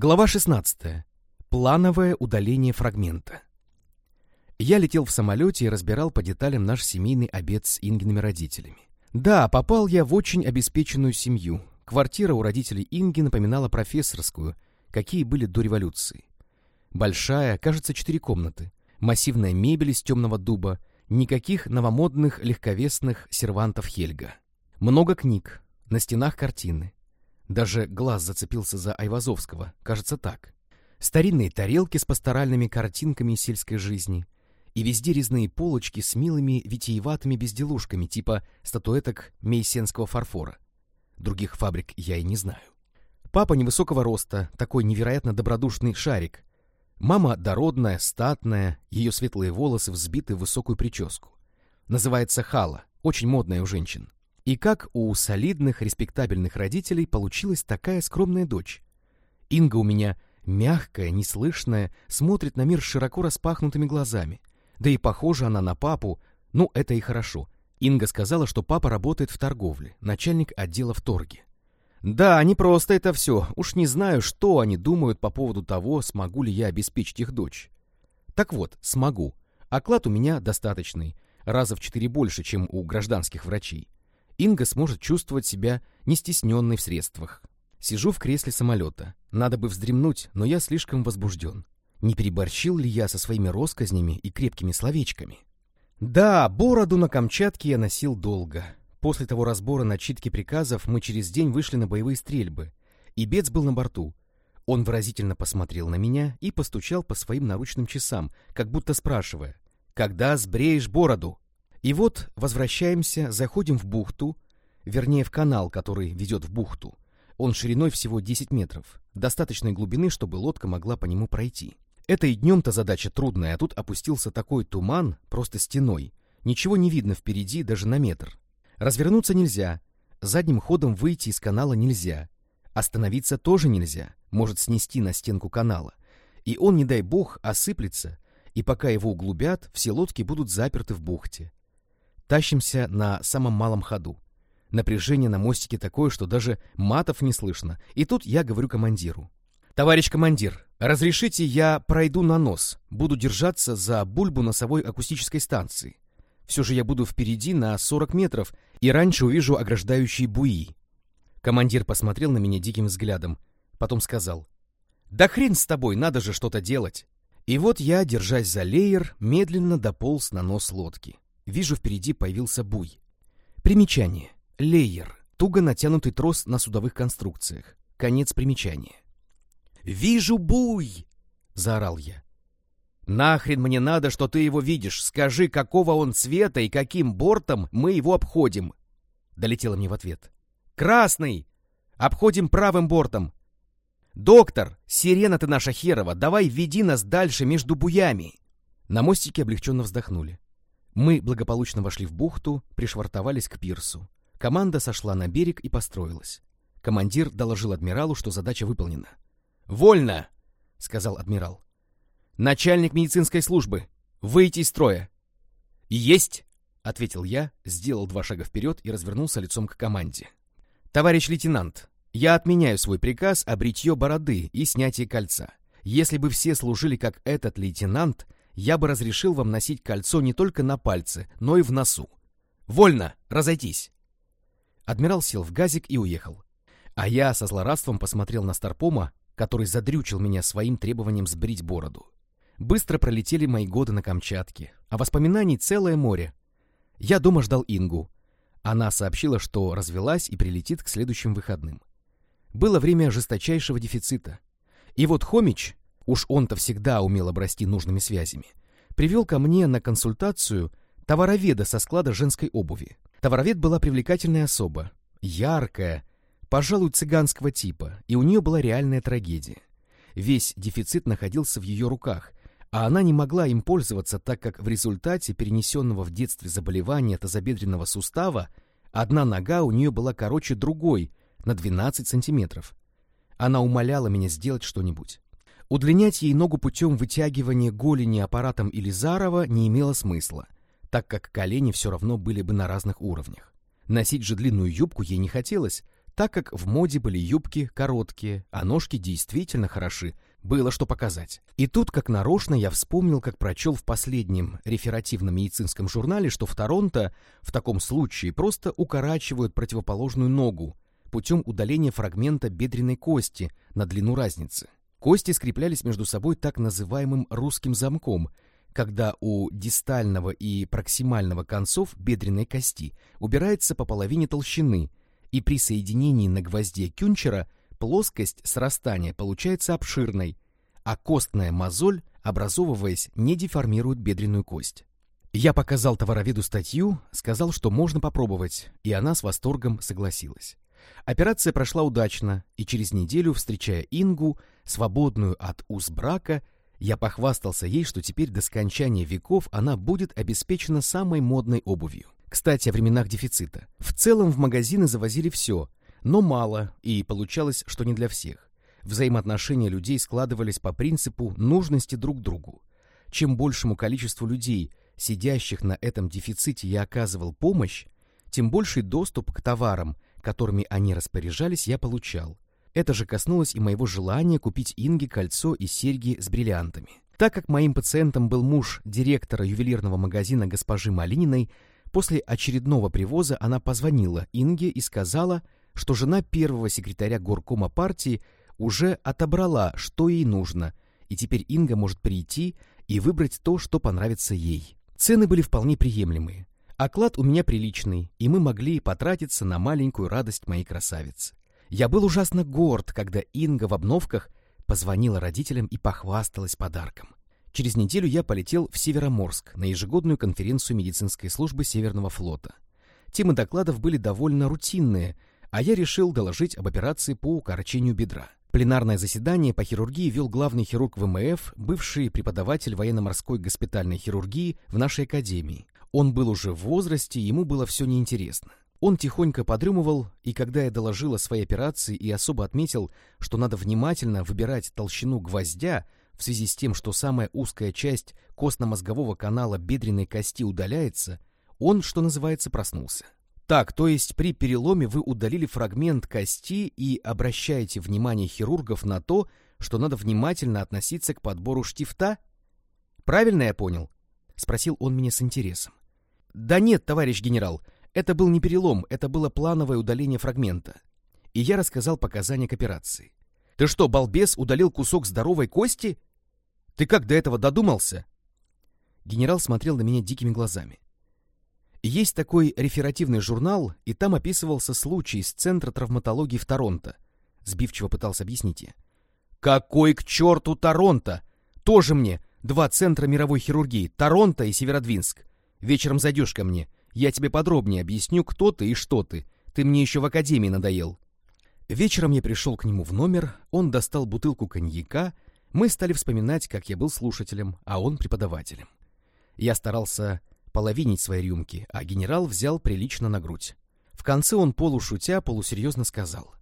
Глава 16. Плановое удаление фрагмента. Я летел в самолете и разбирал по деталям наш семейный обед с Ингиными родителями. Да, попал я в очень обеспеченную семью. Квартира у родителей Инги напоминала профессорскую, какие были до революции. Большая, кажется, четыре комнаты, массивная мебель из темного дуба, никаких новомодных легковесных сервантов Хельга. Много книг, на стенах картины. Даже глаз зацепился за Айвазовского, кажется так. Старинные тарелки с пасторальными картинками сельской жизни. И везде резные полочки с милыми витиеватыми безделушками типа статуэток мейсенского фарфора. Других фабрик я и не знаю. Папа невысокого роста, такой невероятно добродушный шарик. Мама дородная, статная, ее светлые волосы взбиты в высокую прическу. Называется хала, очень модная у женщин. И как у солидных, респектабельных родителей получилась такая скромная дочь? Инга у меня мягкая, неслышная, смотрит на мир широко распахнутыми глазами. Да и похожа она на папу, ну, это и хорошо. Инга сказала, что папа работает в торговле, начальник отдела в торге. Да, не просто это все. Уж не знаю, что они думают по поводу того, смогу ли я обеспечить их дочь. Так вот, смогу. Оклад у меня достаточный, раза в четыре больше, чем у гражданских врачей. Инга сможет чувствовать себя не стесненной в средствах. Сижу в кресле самолета. Надо бы вздремнуть, но я слишком возбужден. Не переборщил ли я со своими росказнями и крепкими словечками? Да, бороду на Камчатке я носил долго. После того разбора начитки приказов мы через день вышли на боевые стрельбы. И Бец был на борту. Он выразительно посмотрел на меня и постучал по своим наручным часам, как будто спрашивая, «Когда сбреешь бороду?» И вот возвращаемся, заходим в бухту, вернее в канал, который ведет в бухту. Он шириной всего 10 метров, достаточной глубины, чтобы лодка могла по нему пройти. Это и днем-то задача трудная, а тут опустился такой туман, просто стеной. Ничего не видно впереди даже на метр. Развернуться нельзя, задним ходом выйти из канала нельзя. Остановиться тоже нельзя, может снести на стенку канала. И он, не дай бог, осыплется, и пока его углубят, все лодки будут заперты в бухте. Тащимся на самом малом ходу. Напряжение на мостике такое, что даже матов не слышно. И тут я говорю командиру. «Товарищ командир, разрешите я пройду на нос, буду держаться за бульбу носовой акустической станции. Все же я буду впереди на 40 метров и раньше увижу ограждающие буи». Командир посмотрел на меня диким взглядом, потом сказал. «Да хрен с тобой, надо же что-то делать». И вот я, держась за леер, медленно дополз на нос лодки. Вижу, впереди появился буй. Примечание. Лейер. Туго натянутый трос на судовых конструкциях. Конец примечания. «Вижу буй!» — заорал я. «Нахрен мне надо, что ты его видишь? Скажи, какого он цвета и каким бортом мы его обходим?» Долетело мне в ответ. «Красный! Обходим правым бортом!» «Доктор, сирена ты наша херова, давай веди нас дальше между буями!» На мостике облегченно вздохнули. Мы благополучно вошли в бухту, пришвартовались к пирсу. Команда сошла на берег и построилась. Командир доложил адмиралу, что задача выполнена. «Вольно!» — сказал адмирал. «Начальник медицинской службы! Выйти из строя!» «Есть!» — ответил я, сделал два шага вперед и развернулся лицом к команде. «Товарищ лейтенант, я отменяю свой приказ о бритье бороды и снятии кольца. Если бы все служили как этот лейтенант, я бы разрешил вам носить кольцо не только на пальце, но и в носу. Вольно! Разойтись!» Адмирал сел в газик и уехал. А я со злорадством посмотрел на Старпома, который задрючил меня своим требованием сбрить бороду. Быстро пролетели мои годы на Камчатке, а воспоминаний целое море. Я дома ждал Ингу. Она сообщила, что развелась и прилетит к следующим выходным. Было время жесточайшего дефицита. И вот Хомич, уж он-то всегда умел обрасти нужными связями, привел ко мне на консультацию товароведа со склада женской обуви. Товаровед была привлекательная особа, яркая, пожалуй, цыганского типа, и у нее была реальная трагедия. Весь дефицит находился в ее руках, а она не могла им пользоваться, так как в результате перенесенного в детстве заболевания тазобедренного сустава одна нога у нее была короче другой на 12 сантиметров. Она умоляла меня сделать что-нибудь. Удлинять ей ногу путем вытягивания голени аппаратом Илизарова не имело смысла, так как колени все равно были бы на разных уровнях. Носить же длинную юбку ей не хотелось, так как в моде были юбки короткие, а ножки действительно хороши, было что показать. И тут, как нарочно, я вспомнил, как прочел в последнем реферативном медицинском журнале, что в Торонто в таком случае просто укорачивают противоположную ногу путем удаления фрагмента бедренной кости на длину разницы. Кости скреплялись между собой так называемым русским замком, когда у дистального и проксимального концов бедренной кости убирается по половине толщины, и при соединении на гвозде кюнчера плоскость срастания получается обширной, а костная мозоль, образовываясь, не деформирует бедренную кость. Я показал товароведу статью, сказал, что можно попробовать, и она с восторгом согласилась. Операция прошла удачно, и через неделю, встречая Ингу, свободную от уз брака, я похвастался ей, что теперь до скончания веков она будет обеспечена самой модной обувью. Кстати, о временах дефицита. В целом в магазины завозили все, но мало, и получалось, что не для всех. Взаимоотношения людей складывались по принципу нужности друг другу. Чем большему количеству людей, сидящих на этом дефиците, я оказывал помощь, тем больший доступ к товарам, которыми они распоряжались, я получал. Это же коснулось и моего желания купить Инге кольцо и серьги с бриллиантами. Так как моим пациентом был муж директора ювелирного магазина госпожи Малининой, после очередного привоза она позвонила Инге и сказала, что жена первого секретаря горкома партии уже отобрала, что ей нужно, и теперь Инга может прийти и выбрать то, что понравится ей. Цены были вполне приемлемые. Оклад у меня приличный, и мы могли потратиться на маленькую радость моей красавицы. Я был ужасно горд, когда Инга в обновках позвонила родителям и похвасталась подарком. Через неделю я полетел в Североморск на ежегодную конференцию медицинской службы Северного флота. Темы докладов были довольно рутинные, а я решил доложить об операции по укорочению бедра. Пленарное заседание по хирургии вел главный хирург ВМФ, бывший преподаватель военно-морской госпитальной хирургии в нашей академии. Он был уже в возрасте, ему было все неинтересно. Он тихонько подрымывал, и когда я доложил о своей операции и особо отметил, что надо внимательно выбирать толщину гвоздя в связи с тем, что самая узкая часть костно-мозгового канала бедренной кости удаляется, он, что называется, проснулся. Так, то есть при переломе вы удалили фрагмент кости и обращаете внимание хирургов на то, что надо внимательно относиться к подбору штифта? Правильно я понял? Спросил он меня с интересом. Да нет, товарищ генерал, это был не перелом, это было плановое удаление фрагмента. И я рассказал показания к операции. Ты что, балбес, удалил кусок здоровой кости? Ты как до этого додумался? Генерал смотрел на меня дикими глазами. Есть такой реферативный журнал, и там описывался случай из Центра травматологии в Торонто. Сбивчиво пытался объяснить я. Какой к черту Торонто? Тоже мне два центра мировой хирургии, Торонто и Северодвинск. Вечером зайдешь ко мне, я тебе подробнее объясню, кто ты и что ты. Ты мне еще в академии надоел. Вечером я пришел к нему в номер, он достал бутылку коньяка, мы стали вспоминать, как я был слушателем, а он преподавателем. Я старался половинить свои рюмки, а генерал взял прилично на грудь. В конце он полушутя, полусерьезно сказал.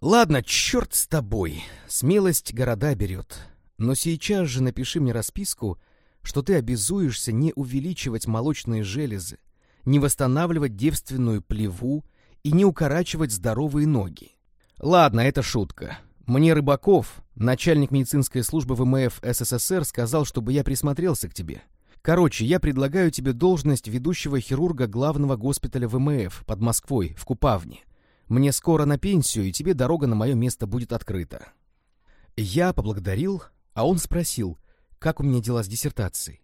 «Ладно, черт с тобой, смелость города берет. Но сейчас же напиши мне расписку, что ты обязуешься не увеличивать молочные железы, не восстанавливать девственную плеву и не укорачивать здоровые ноги. Ладно, это шутка. Мне Рыбаков, начальник медицинской службы ВМФ СССР, сказал, чтобы я присмотрелся к тебе. Короче, я предлагаю тебе должность ведущего хирурга главного госпиталя ВМФ под Москвой, в Купавне. Мне скоро на пенсию, и тебе дорога на мое место будет открыта. Я поблагодарил, а он спросил, как у меня дела с диссертацией.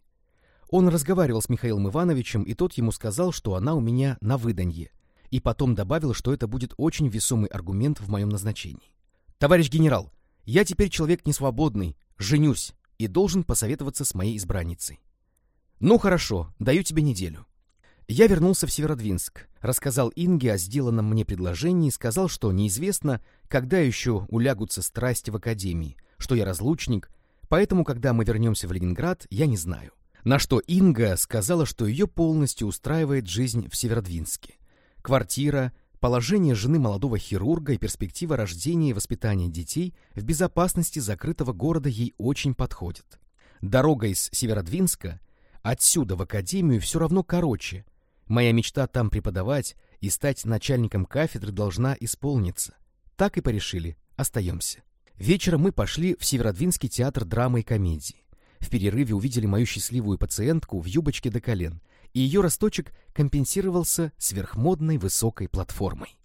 Он разговаривал с Михаилом Ивановичем, и тот ему сказал, что она у меня на выданье, и потом добавил, что это будет очень весомый аргумент в моем назначении. «Товарищ генерал, я теперь человек несвободный, женюсь и должен посоветоваться с моей избранницей. «Ну хорошо, даю тебе неделю». Я вернулся в Северодвинск, рассказал Инге о сделанном мне предложении, сказал, что неизвестно, когда еще улягутся страсти в академии, что я разлучник, поэтому, когда мы вернемся в Ленинград, я не знаю. На что Инга сказала, что ее полностью устраивает жизнь в Северодвинске. Квартира, положение жены молодого хирурга и перспектива рождения и воспитания детей в безопасности закрытого города ей очень подходят. Дорога из Северодвинска Отсюда в академию все равно короче. Моя мечта там преподавать и стать начальником кафедры должна исполниться. Так и порешили. Остаемся. Вечером мы пошли в Северодвинский театр драмы и комедии. В перерыве увидели мою счастливую пациентку в юбочке до колен, и ее росточек компенсировался сверхмодной высокой платформой.